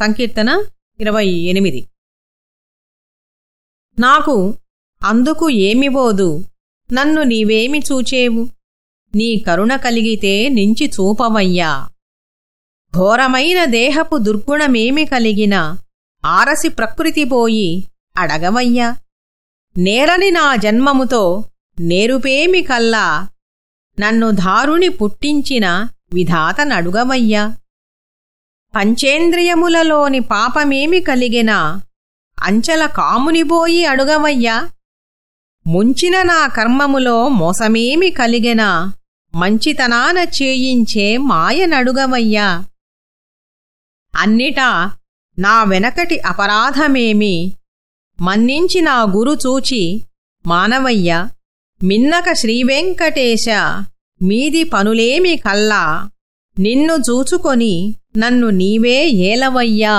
సంకీర్తన ఇరవై ఎనిమిది. నాకు అందుకు ఏమిబోదు నన్ను నీవేమి చూచేవు? నీ కరుణ కలిగితే నించి చూపవయ్యా. ఘోరమైన దేహపు దుర్గుణమేమి కలిగిన ఆరసి ప్రకృతి పోయి అడగవయ్యా. నేరని నా జన్మముతో నేరుపేమి కల్లా? నన్ను ధారుని పుట్టించిన విధాత నడుగవయ్యా పంచేంద్రియములలోని పాపమేమి కలిగినా అంచల కామునిబోయి అడుగవయ్యా. ముంచిన నా కర్మములో మోసమేమి కలిగినా మంచితనాన చేయించే మాయనడుగవయ్యా. అన్నిటా నా వెనకటి అపరాధమేమి? మన్నించి నా గురు చూచి మానవయ్య మిన్నక శ్రీవెంకటేశ మీది పనులేమి కల్లా? నిన్ను చూచుకొని నన్ను నీవే ఏలవయ్యా.